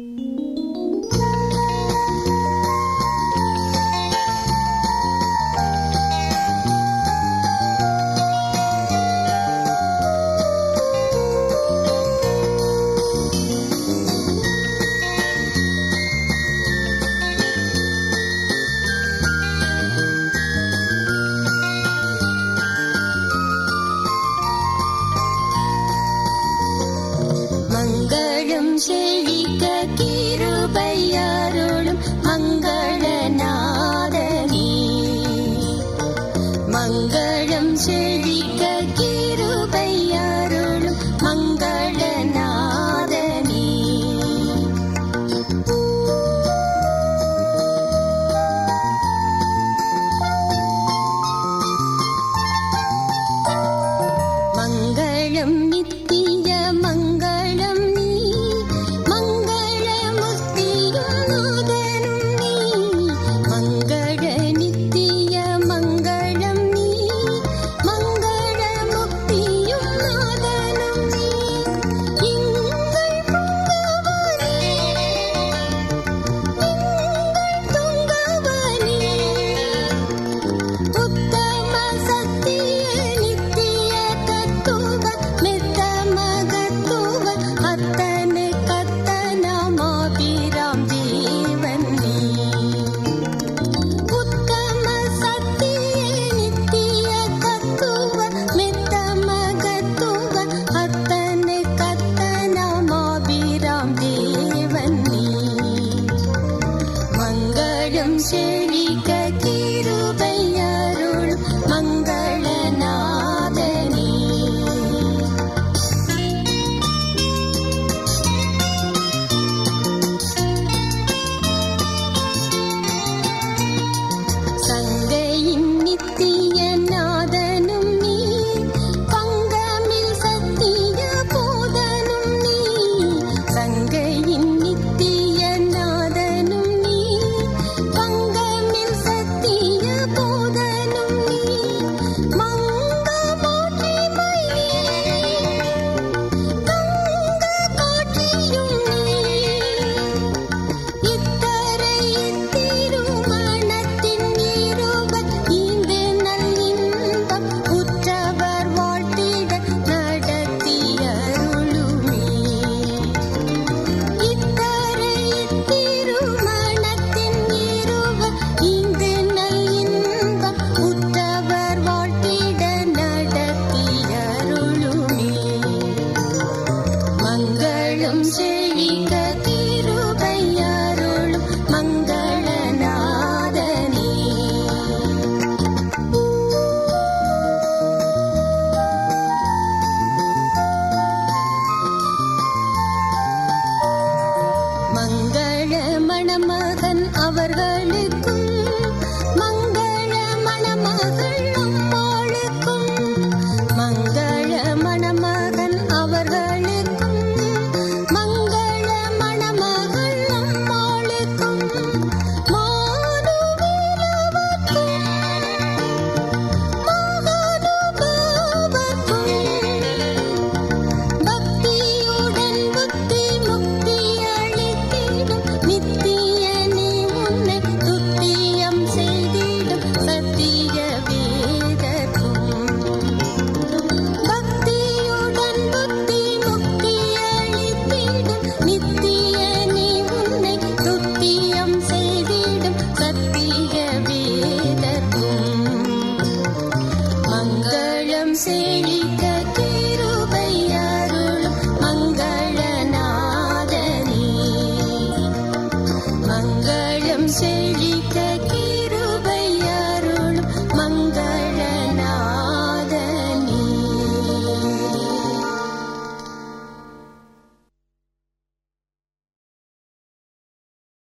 Música 的人。மங்கள மணமகன் அவர்களுக்கு